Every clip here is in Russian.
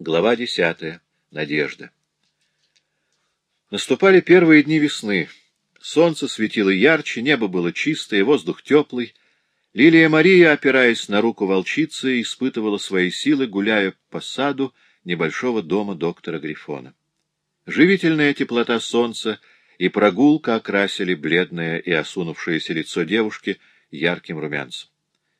Глава десятая. Надежда. Наступали первые дни весны. Солнце светило ярче, небо было чистое, воздух теплый. Лилия Мария, опираясь на руку волчицы, испытывала свои силы, гуляя по саду небольшого дома доктора Грифона. Живительная теплота солнца и прогулка окрасили бледное и осунувшееся лицо девушки ярким румянцем.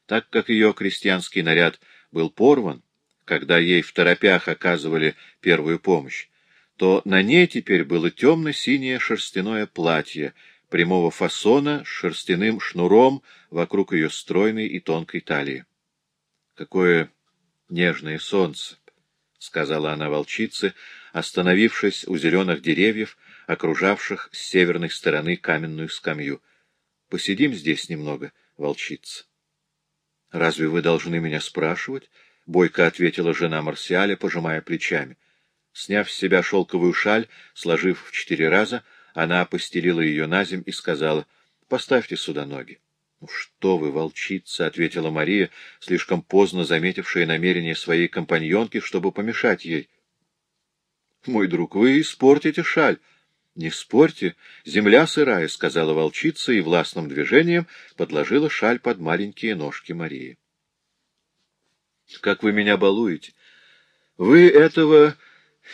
Так как ее крестьянский наряд был порван, когда ей в торопях оказывали первую помощь, то на ней теперь было темно-синее шерстяное платье прямого фасона с шерстяным шнуром вокруг ее стройной и тонкой талии. Какое нежное солнце! — сказала она волчице, остановившись у зеленых деревьев, окружавших с северной стороны каменную скамью. — Посидим здесь немного, волчица. — Разве вы должны меня спрашивать? — бойко ответила жена Марсиаля, пожимая плечами. Сняв с себя шелковую шаль, сложив в четыре раза, она постелила ее на земь и сказала, — Поставьте сюда ноги. — Ну что вы, волчица, — ответила Мария, слишком поздно заметившая намерение своей компаньонки, чтобы помешать ей. — Мой друг, вы испортите шаль. — Не спорьте, земля сырая, — сказала волчица и властным движением подложила шаль под маленькие ножки Марии. — Как вы меня балуете! Вы этого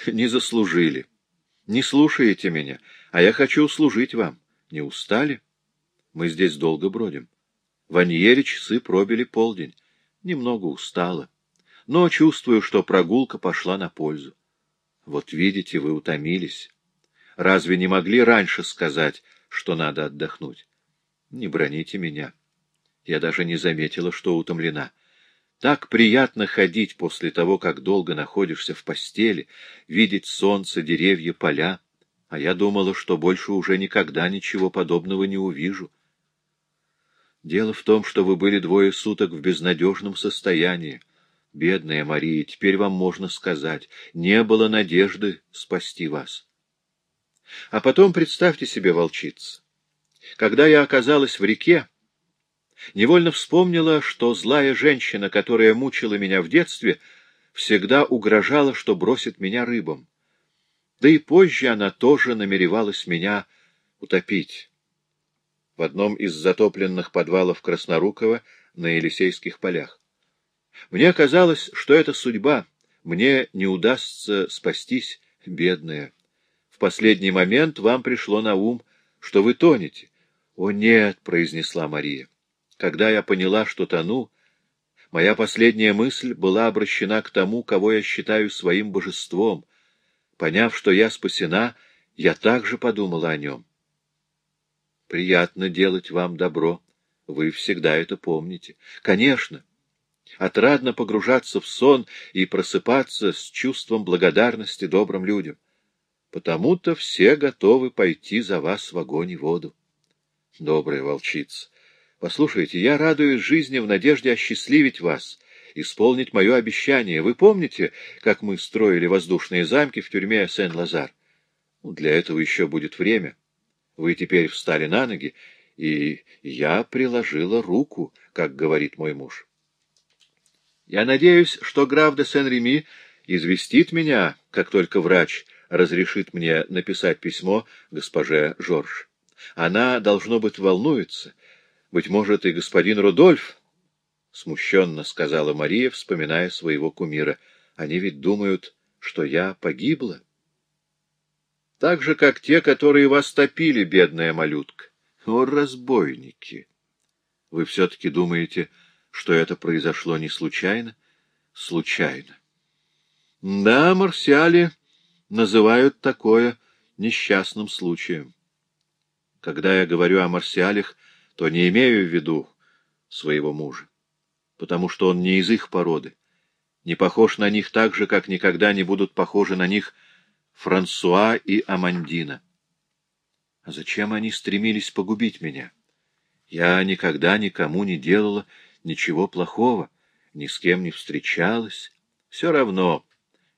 не заслужили. Не слушаете меня, а я хочу служить вам. Не устали? Мы здесь долго бродим. В Аньере часы пробили полдень. Немного устала. Но чувствую, что прогулка пошла на пользу. Вот видите, вы утомились. Разве не могли раньше сказать, что надо отдохнуть? Не броните меня. Я даже не заметила, что утомлена. Так приятно ходить после того, как долго находишься в постели, видеть солнце, деревья, поля. А я думала, что больше уже никогда ничего подобного не увижу. Дело в том, что вы были двое суток в безнадежном состоянии. Бедная Мария, теперь вам можно сказать, не было надежды спасти вас. А потом представьте себе, волчица, когда я оказалась в реке, невольно вспомнила, что злая женщина, которая мучила меня в детстве, всегда угрожала, что бросит меня рыбам. Да и позже она тоже намеревалась меня утопить. В одном из затопленных подвалов Краснорукова на Елисейских полях. Мне казалось, что это судьба, мне не удастся спастись, бедная. В последний момент вам пришло на ум, что вы тонете. — О, нет, — произнесла Мария. Когда я поняла, что тону, моя последняя мысль была обращена к тому, кого я считаю своим божеством. Поняв, что я спасена, я также подумала о нем. Приятно делать вам добро. Вы всегда это помните. Конечно. Отрадно погружаться в сон и просыпаться с чувством благодарности добрым людям. Потому-то все готовы пойти за вас в огонь и воду. Добрая волчица, Послушайте, я радуюсь жизни в надежде осчастливить вас, исполнить мое обещание. Вы помните, как мы строили воздушные замки в тюрьме Сен-Лазар? Ну, для этого еще будет время. Вы теперь встали на ноги, и я приложила руку, как говорит мой муж. Я надеюсь, что граф де Сен-Реми известит меня, как только врач разрешит мне написать письмо госпоже Жорж. Она, должно быть, волнуется, быть может, и господин Рудольф? — смущенно сказала Мария, вспоминая своего кумира. — Они ведь думают, что я погибла. — Так же, как те, которые вас топили, бедная малютка. О, разбойники! Вы все-таки думаете, что это произошло не случайно? Случайно. Да, марсиали называют такое несчастным случаем. Когда я говорю о марсиалях, то не имею в виду своего мужа, потому что он не из их породы, не похож на них так же, как никогда не будут похожи на них Франсуа и Амандина. А зачем они стремились погубить меня? Я никогда никому не делала ничего плохого, ни с кем не встречалась. Все равно,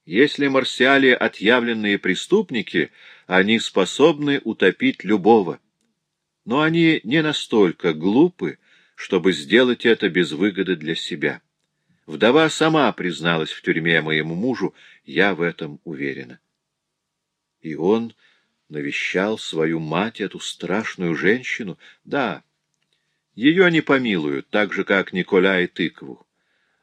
если марсиали отъявленные преступники, они способны утопить любого но они не настолько глупы, чтобы сделать это без выгоды для себя. Вдова сама призналась в тюрьме моему мужу, я в этом уверена. И он навещал свою мать, эту страшную женщину? Да, ее не помилуют, так же, как Николя и тыкву.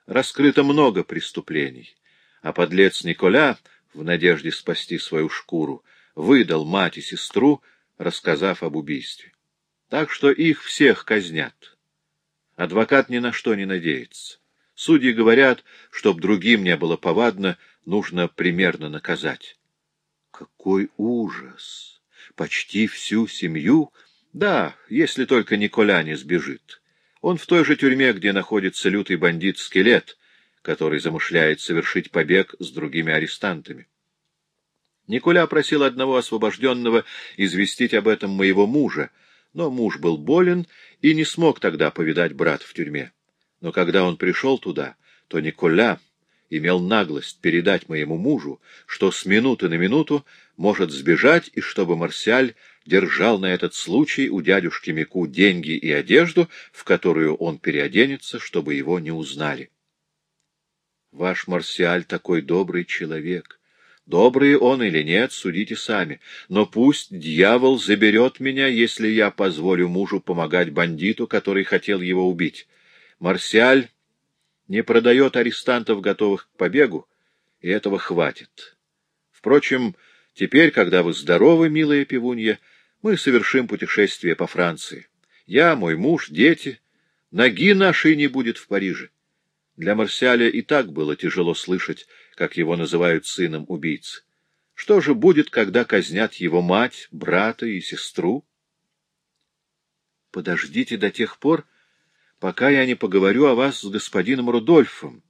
Раскрыто много преступлений, а подлец Николя, в надежде спасти свою шкуру, выдал мать и сестру, рассказав об убийстве. Так что их всех казнят. Адвокат ни на что не надеется. Судьи говорят, чтоб другим не было повадно, нужно примерно наказать. Какой ужас! Почти всю семью? Да, если только Николя не сбежит. Он в той же тюрьме, где находится лютый бандит-скелет, который замышляет совершить побег с другими арестантами. Николя просил одного освобожденного известить об этом моего мужа, но муж был болен и не смог тогда повидать брата в тюрьме. Но когда он пришел туда, то Николя имел наглость передать моему мужу, что с минуты на минуту может сбежать, и чтобы Марсиаль держал на этот случай у дядюшки Мику деньги и одежду, в которую он переоденется, чтобы его не узнали. Ваш Марсиаль такой добрый человек. Добрый он или нет, судите сами. Но пусть дьявол заберет меня, если я позволю мужу помогать бандиту, который хотел его убить. Марсиаль не продает арестантов, готовых к побегу, и этого хватит. Впрочем, теперь, когда вы здоровы, милая пивунья, мы совершим путешествие по Франции. Я, мой муж, дети. Ноги нашей не будет в Париже. Для Марсиаля и так было тяжело слышать, как его называют сыном убийц. Что же будет, когда казнят его мать, брата и сестру? Подождите до тех пор, пока я не поговорю о вас с господином Рудольфом,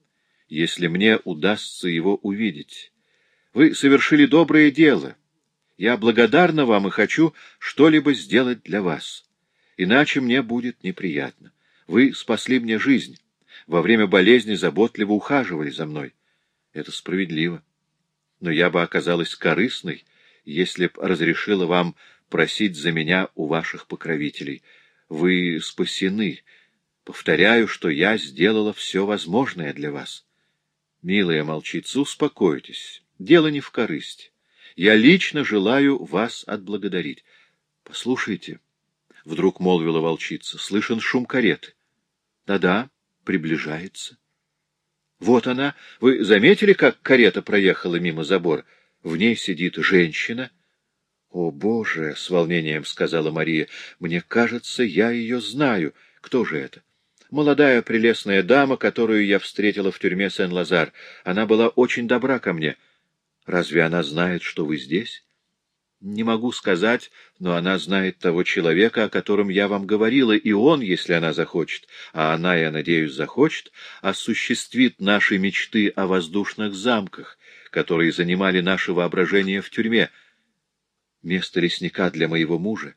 если мне удастся его увидеть. Вы совершили доброе дело. Я благодарна вам и хочу что-либо сделать для вас. Иначе мне будет неприятно. Вы спасли мне жизнь во время болезни заботливо ухаживали за мной. Это справедливо. Но я бы оказалась корыстной, если б разрешила вам просить за меня у ваших покровителей. Вы спасены. Повторяю, что я сделала все возможное для вас. Милая молчица, успокойтесь. Дело не в корысти. Я лично желаю вас отблагодарить. Послушайте, — вдруг молвила волчица, — слышен шум кареты. Да-да приближается. Вот она. Вы заметили, как карета проехала мимо забора? В ней сидит женщина. — О, Боже! — с волнением сказала Мария. — Мне кажется, я ее знаю. Кто же это? Молодая прелестная дама, которую я встретила в тюрьме Сен-Лазар. Она была очень добра ко мне. Разве она знает, что вы здесь? Не могу сказать, но она знает того человека, о котором я вам говорила, и он, если она захочет, а она, я надеюсь, захочет, осуществит наши мечты о воздушных замках, которые занимали наше воображение в тюрьме. Место лесника для моего мужа,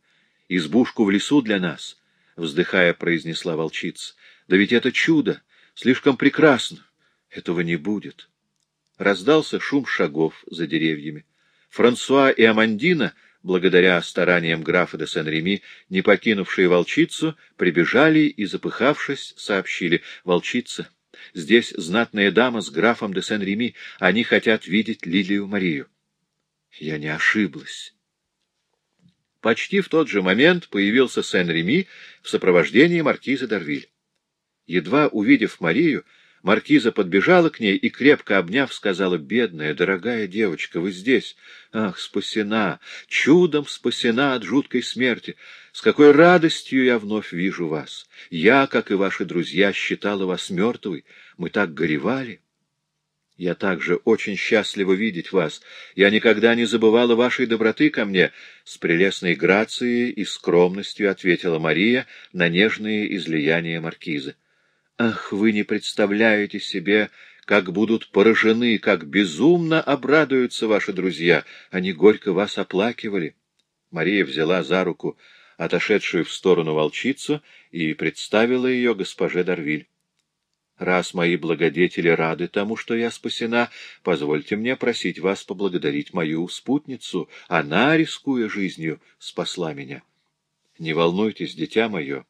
избушку в лесу для нас, — вздыхая, произнесла волчица. Да ведь это чудо, слишком прекрасно. Этого не будет. Раздался шум шагов за деревьями. Франсуа и Амандина, благодаря стараниям графа де Сен-Реми, не покинувшие волчицу, прибежали и, запыхавшись, сообщили «Волчица, здесь знатная дама с графом де Сен-Реми, они хотят видеть Лилию Марию». Я не ошиблась. Почти в тот же момент появился Сен-Реми в сопровождении маркиза Дарвиль. Едва увидев Марию, Маркиза подбежала к ней и, крепко обняв, сказала, «Бедная, дорогая девочка, вы здесь! Ах, спасена! Чудом спасена от жуткой смерти! С какой радостью я вновь вижу вас! Я, как и ваши друзья, считала вас мертвой. Мы так горевали!» Я также очень счастлива видеть вас. Я никогда не забывала вашей доброты ко мне. С прелестной грацией и скромностью ответила Мария на нежные излияния маркиза. Ах, вы не представляете себе, как будут поражены, как безумно обрадуются ваши друзья. Они горько вас оплакивали. Мария взяла за руку отошедшую в сторону волчицу и представила ее госпоже Дарвиль. Раз мои благодетели рады тому, что я спасена, позвольте мне просить вас поблагодарить мою спутницу. Она, рискуя жизнью, спасла меня. Не волнуйтесь, дитя мое.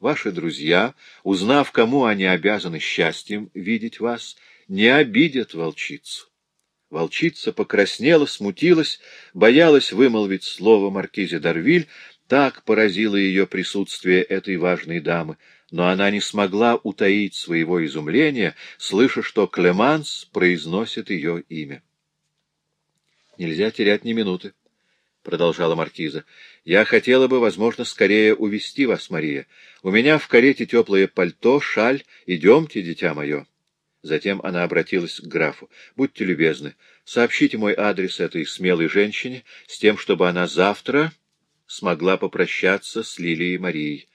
Ваши друзья, узнав, кому они обязаны счастьем видеть вас, не обидят волчицу. Волчица покраснела, смутилась, боялась вымолвить слово маркизе Дарвиль, так поразило ее присутствие этой важной дамы, но она не смогла утаить своего изумления, слыша, что Клеманс произносит ее имя. «Нельзя терять ни минуты», — продолжала маркиза. «Я хотела бы, возможно, скорее увести вас, Мария. У меня в карете теплое пальто, шаль. Идемте, дитя мое». Затем она обратилась к графу. «Будьте любезны, сообщите мой адрес этой смелой женщине с тем, чтобы она завтра смогла попрощаться с Лилией Марией.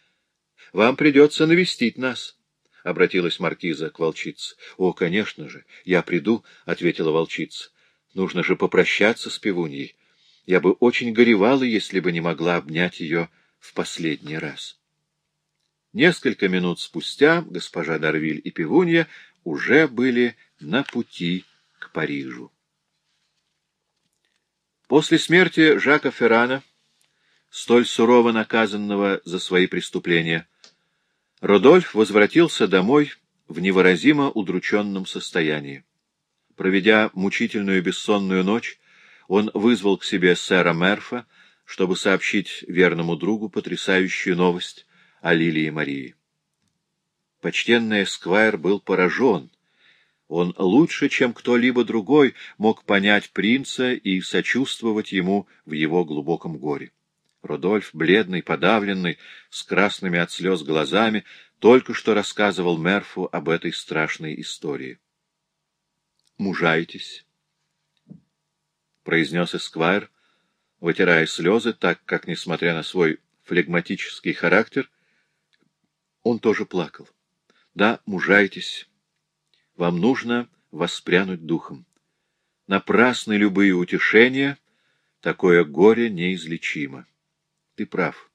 Вам придется навестить нас». — обратилась маркиза к волчице. — О, конечно же, я приду, — ответила волчица. — Нужно же попрощаться с пивуньей. Я бы очень горевала, если бы не могла обнять ее в последний раз. Несколько минут спустя госпожа Дарвиль и пивунья уже были на пути к Парижу. После смерти Жака Феррана, столь сурово наказанного за свои преступления, Родольф возвратился домой в невыразимо удрученном состоянии. Проведя мучительную бессонную ночь, он вызвал к себе сэра Мерфа, чтобы сообщить верному другу потрясающую новость о Лилии Марии. Почтенный Эсквайр был поражен. Он лучше, чем кто-либо другой, мог понять принца и сочувствовать ему в его глубоком горе. Рудольф, бледный, подавленный, с красными от слез глазами, только что рассказывал Мерфу об этой страшной истории. «Мужайтесь», — произнес Эсквайр, вытирая слезы, так как, несмотря на свой флегматический характер, он тоже плакал. «Да, мужайтесь. Вам нужно воспрянуть духом. Напрасны любые утешения, такое горе неизлечимо». Ты прав.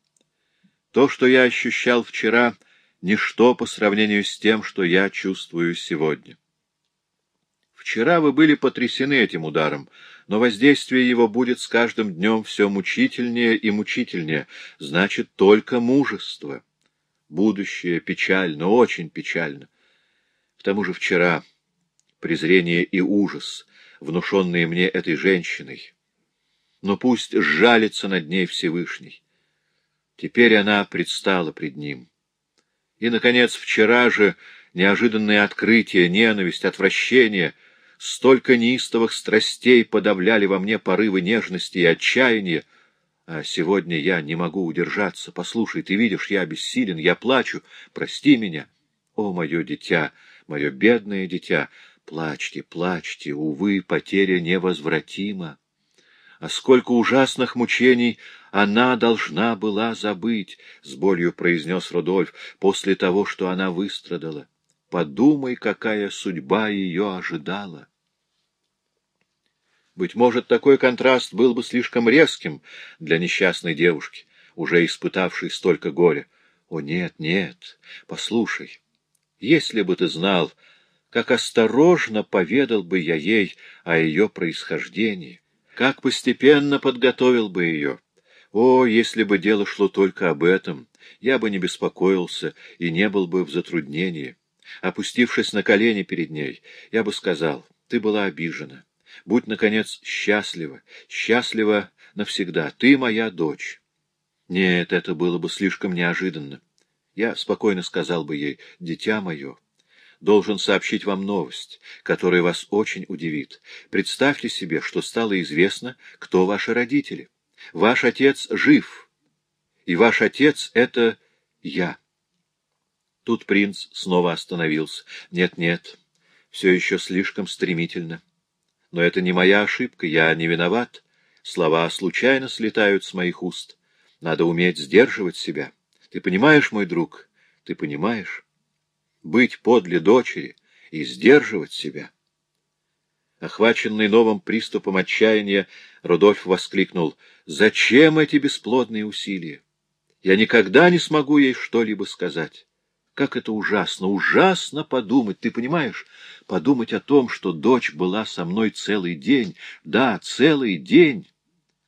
То, что я ощущал вчера, — ничто по сравнению с тем, что я чувствую сегодня. Вчера вы были потрясены этим ударом, но воздействие его будет с каждым днем все мучительнее и мучительнее, значит, только мужество. Будущее печально, очень печально. К тому же вчера презрение и ужас, внушенные мне этой женщиной. Но пусть сжалится над ней Всевышний. Теперь она предстала пред ним. И, наконец, вчера же неожиданное открытие, ненависть, отвращение, столько неистовых страстей подавляли во мне порывы нежности и отчаяния, а сегодня я не могу удержаться. Послушай, ты видишь, я бессилен, я плачу. Прости меня. О, мое дитя, мое бедное дитя, плачьте, плачьте, увы, потеря невозвратима. А сколько ужасных мучений она должна была забыть, — с болью произнес Рудольф, — после того, что она выстрадала. Подумай, какая судьба ее ожидала. Быть может, такой контраст был бы слишком резким для несчастной девушки, уже испытавшей столько горя. О, нет, нет, послушай, если бы ты знал, как осторожно поведал бы я ей о ее происхождении, как постепенно подготовил бы ее. О, если бы дело шло только об этом, я бы не беспокоился и не был бы в затруднении. Опустившись на колени перед ней, я бы сказал, ты была обижена. Будь, наконец, счастлива, счастлива навсегда. Ты моя дочь. Нет, это было бы слишком неожиданно. Я спокойно сказал бы ей, дитя мое, должен сообщить вам новость, которая вас очень удивит. Представьте себе, что стало известно, кто ваши родители. Ваш отец жив, и ваш отец — это я. Тут принц снова остановился. Нет-нет, все еще слишком стремительно. Но это не моя ошибка, я не виноват. Слова случайно слетают с моих уст. Надо уметь сдерживать себя. Ты понимаешь, мой друг, ты понимаешь? быть подле дочери и сдерживать себя. Охваченный новым приступом отчаяния, Рудольф воскликнул, «Зачем эти бесплодные усилия? Я никогда не смогу ей что-либо сказать. Как это ужасно, ужасно подумать, ты понимаешь? Подумать о том, что дочь была со мной целый день, да, целый день,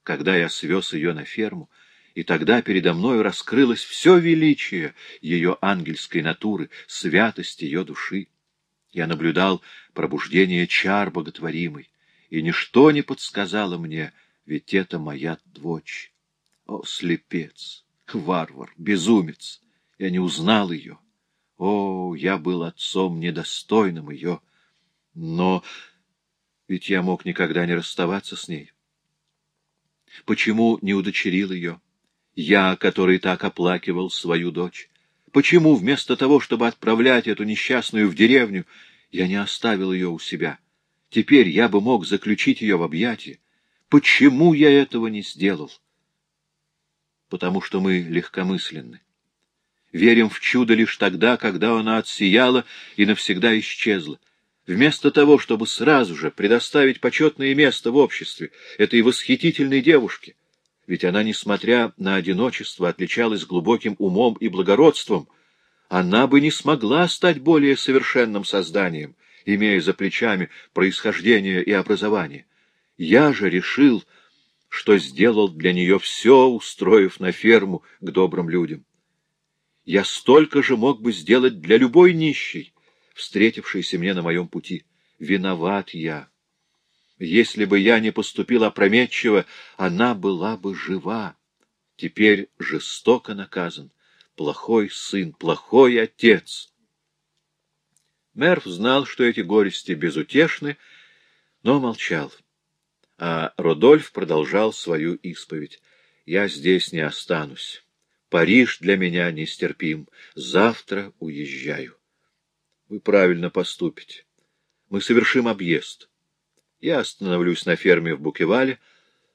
когда я свез ее на ферму, и тогда передо мною раскрылось все величие ее ангельской натуры, святость ее души. Я наблюдал пробуждение чар боготворимой, и ничто не подсказало мне, ведь это моя дочь. О, слепец, варвар, безумец! Я не узнал ее. О, я был отцом недостойным ее. Но ведь я мог никогда не расставаться с ней. Почему не удочерил ее? Я, который так оплакивал свою дочь. Почему вместо того, чтобы отправлять эту несчастную в деревню, я не оставил ее у себя? Теперь я бы мог заключить ее в объятия. Почему я этого не сделал? Потому что мы легкомысленны. Верим в чудо лишь тогда, когда она отсияла и навсегда исчезла. Вместо того, чтобы сразу же предоставить почетное место в обществе этой восхитительной девушке, ведь она, несмотря на одиночество, отличалась глубоким умом и благородством, она бы не смогла стать более совершенным созданием, имея за плечами происхождение и образование. Я же решил, что сделал для нее все, устроив на ферму к добрым людям. Я столько же мог бы сделать для любой нищей, встретившейся мне на моем пути. Виноват я. Если бы я не поступил опрометчиво, она была бы жива. Теперь жестоко наказан. Плохой сын, плохой отец. Мерв знал, что эти горести безутешны, но молчал. А Родольф продолжал свою исповедь. «Я здесь не останусь. Париж для меня нестерпим. Завтра уезжаю». «Вы правильно поступите. Мы совершим объезд. Я остановлюсь на ферме в Букевале,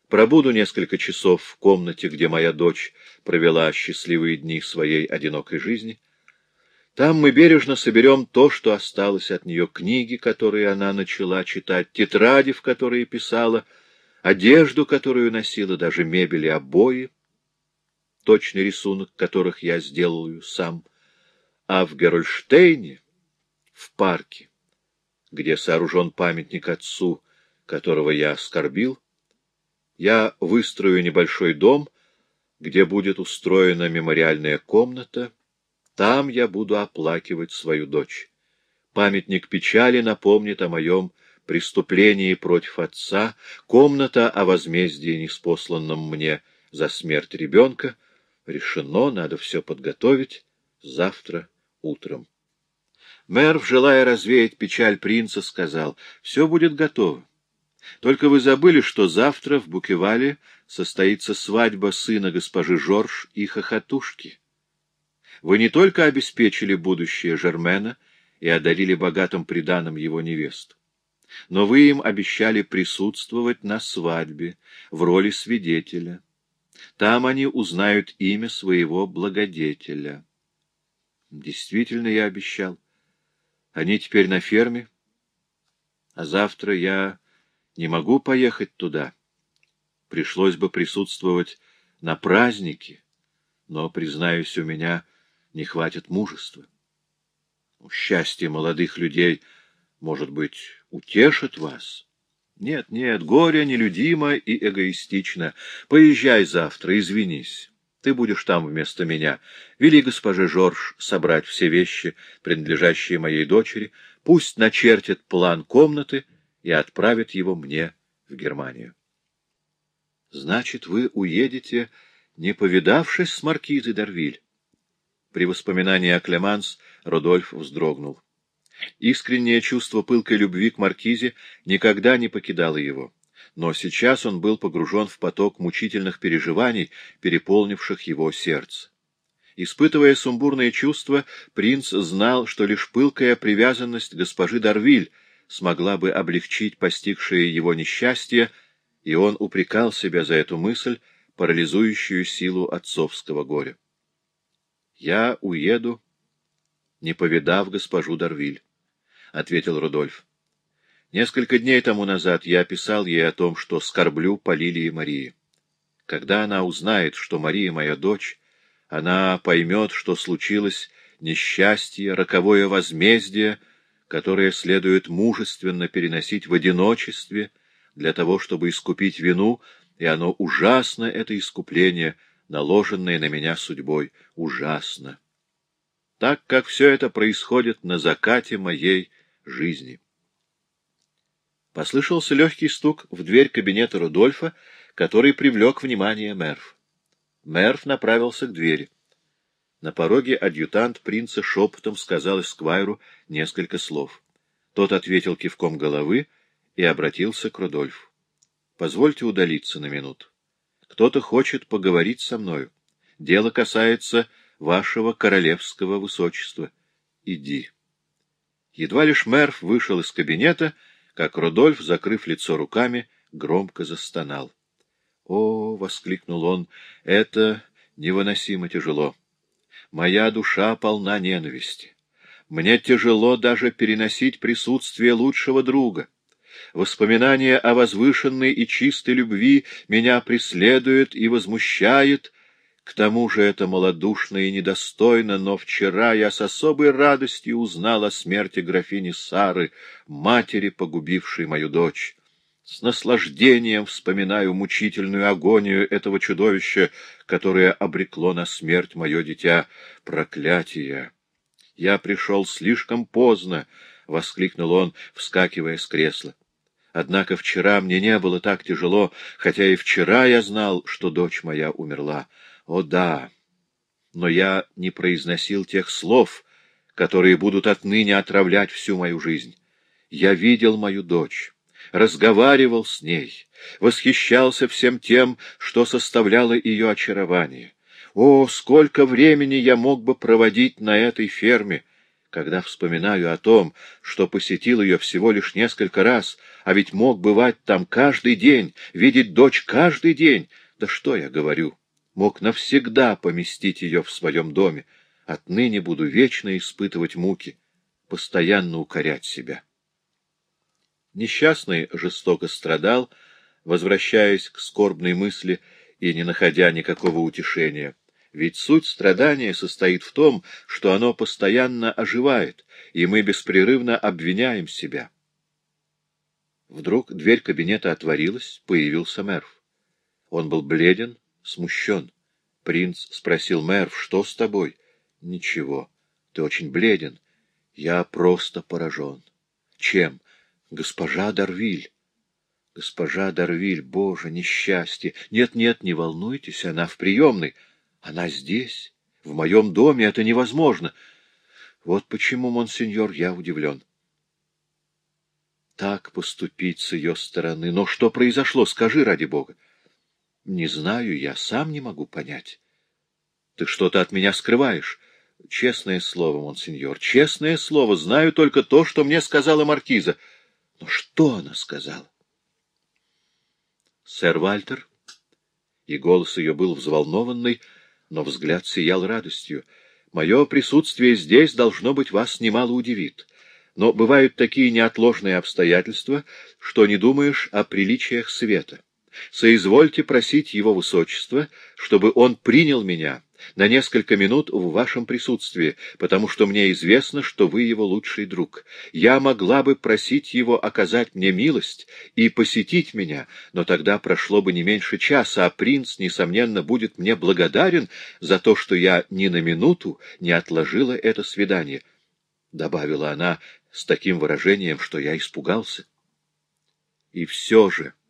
пробуду несколько часов в комнате, где моя дочь провела счастливые дни своей одинокой жизни. Там мы бережно соберем то, что осталось от нее, книги, которые она начала читать, тетради, в которые писала, одежду, которую носила, даже мебель и обои, точный рисунок которых я сделаю сам. А в Герольштейне, в парке, где сооружен памятник отцу, которого я оскорбил, я выстрою небольшой дом, где будет устроена мемориальная комната, там я буду оплакивать свою дочь. Памятник печали напомнит о моем преступлении против отца, комната о возмездии, неспосланном мне за смерть ребенка. Решено, надо все подготовить завтра утром. Мэр, желая развеять печаль принца, сказал, — все будет готово. Только вы забыли, что завтра в Букевале состоится свадьба сына госпожи Жорж и хохотушки. Вы не только обеспечили будущее Жермена и одарили богатым приданым его невесту, но вы им обещали присутствовать на свадьбе в роли свидетеля. Там они узнают имя своего благодетеля. Действительно, я обещал. Они теперь на ферме, а завтра я не могу поехать туда. Пришлось бы присутствовать на празднике, но, признаюсь, у меня не хватит мужества. Счастье молодых людей, может быть, утешит вас? Нет, нет, горе нелюдимо и эгоистично. Поезжай завтра, извинись. Ты будешь там вместо меня. Вели госпоже Жорж собрать все вещи, принадлежащие моей дочери. Пусть начертит план комнаты — и отправит его мне в Германию. — Значит, вы уедете, не повидавшись с маркизой Дарвиль? При воспоминании о Клеманс Родольф вздрогнул. Искреннее чувство пылкой любви к маркизе никогда не покидало его, но сейчас он был погружен в поток мучительных переживаний, переполнивших его сердце. Испытывая сумбурные чувства, принц знал, что лишь пылкая привязанность госпожи Дарвиль смогла бы облегчить постигшее его несчастье, и он упрекал себя за эту мысль, парализующую силу отцовского горя. «Я уеду, не повидав госпожу Дарвиль», — ответил Рудольф. «Несколько дней тому назад я писал ей о том, что скорблю по Лилии Марии. Когда она узнает, что Мария моя дочь, она поймет, что случилось несчастье, роковое возмездие, которое следует мужественно переносить в одиночестве для того, чтобы искупить вину, и оно ужасно, это искупление, наложенное на меня судьбой. Ужасно. Так как все это происходит на закате моей жизни. Послышался легкий стук в дверь кабинета Рудольфа, который привлек внимание Мерф. Мерф направился к двери. На пороге адъютант принца шепотом сказал Эсквайру несколько слов. Тот ответил кивком головы и обратился к Рудольфу. — Позвольте удалиться на минуту. Кто-то хочет поговорить со мною. Дело касается вашего королевского высочества. Иди. Едва лишь Мерф вышел из кабинета, как Рудольф, закрыв лицо руками, громко застонал. «О!» — воскликнул он, — «это невыносимо тяжело. Моя душа полна ненависти. Мне тяжело даже переносить присутствие лучшего друга. Воспоминание о возвышенной и чистой любви меня преследует и возмущает, к тому же это малодушно и недостойно, но вчера я с особой радостью узнал о смерти графини Сары, матери, погубившей мою дочь. С наслаждением вспоминаю мучительную агонию этого чудовища, которое обрекло на смерть мое дитя. Проклятие! Я пришел слишком поздно, — воскликнул он, вскакивая с кресла. Однако вчера мне не было так тяжело, хотя и вчера я знал, что дочь моя умерла. О да, но я не произносил тех слов, которые будут отныне отравлять всю мою жизнь. Я видел мою дочь, разговаривал с ней, восхищался всем тем, что составляло ее очарование. О, сколько времени я мог бы проводить на этой ферме! Когда вспоминаю о том, что посетил ее всего лишь несколько раз, а ведь мог бывать там каждый день, видеть дочь каждый день, да что я говорю! Мог навсегда поместить ее в своем доме, отныне буду вечно испытывать муки, постоянно укорять себя. Несчастный жестоко страдал, возвращаясь к скорбной мысли и не находя никакого утешения. Ведь суть страдания состоит в том, что оно постоянно оживает, и мы беспрерывно обвиняем себя. Вдруг дверь кабинета отворилась, появился Мерв. Он был бледен, смущен. Принц спросил Мерв, что с тобой? Ничего. Ты очень бледен. Я просто поражен. Чем? Госпожа Дарвиль. Госпожа Дарвиль, боже, несчастье. Нет-нет, не волнуйтесь, она в приемной. Она здесь, в моем доме, это невозможно. Вот почему, монсеньор, я удивлен. Так поступить с ее стороны. Но что произошло, скажи ради бога. Не знаю, я сам не могу понять. Ты что-то от меня скрываешь. Честное слово, монсеньор, честное слово, знаю только то, что мне сказала маркиза. Но что она сказала? Сэр Вальтер, и голос ее был взволнованный, но взгляд сиял радостью. Мое присутствие здесь, должно быть, вас немало удивит. Но бывают такие неотложные обстоятельства, что не думаешь о приличиях света соизвольте просить его высочество, чтобы он принял меня на несколько минут в вашем присутствии, потому что мне известно, что вы его лучший друг. Я могла бы просить его оказать мне милость и посетить меня, но тогда прошло бы не меньше часа, а принц, несомненно, будет мне благодарен за то, что я ни на минуту не отложила это свидание, — добавила она с таким выражением, что я испугался. И все же... —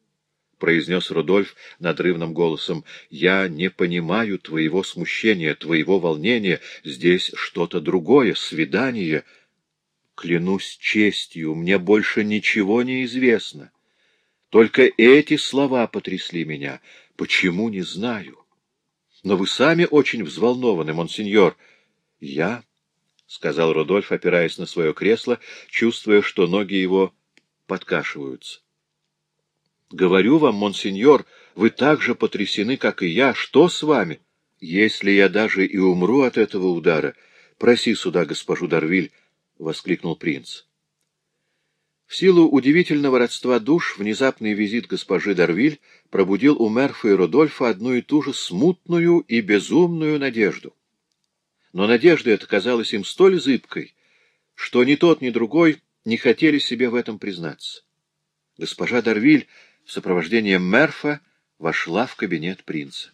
произнес Рудольф надрывным голосом, — я не понимаю твоего смущения, твоего волнения. Здесь что-то другое, свидание. Клянусь честью, мне больше ничего не известно. Только эти слова потрясли меня. Почему, не знаю. Но вы сами очень взволнованы, монсеньор. Я, — сказал Рудольф, опираясь на свое кресло, чувствуя, что ноги его подкашиваются. Говорю вам, монсеньор, вы так же потрясены, как и я. Что с вами? Если я даже и умру от этого удара, проси сюда госпожу Дарвиль, — воскликнул принц. В силу удивительного родства душ внезапный визит госпожи Дарвиль пробудил у Мерфа и Рудольфа одну и ту же смутную и безумную надежду. Но надежда эта казалась им столь зыбкой, что ни тот, ни другой не хотели себе в этом признаться. Госпожа Дарвиль в сопровождении Мерфа вошла в кабинет принца.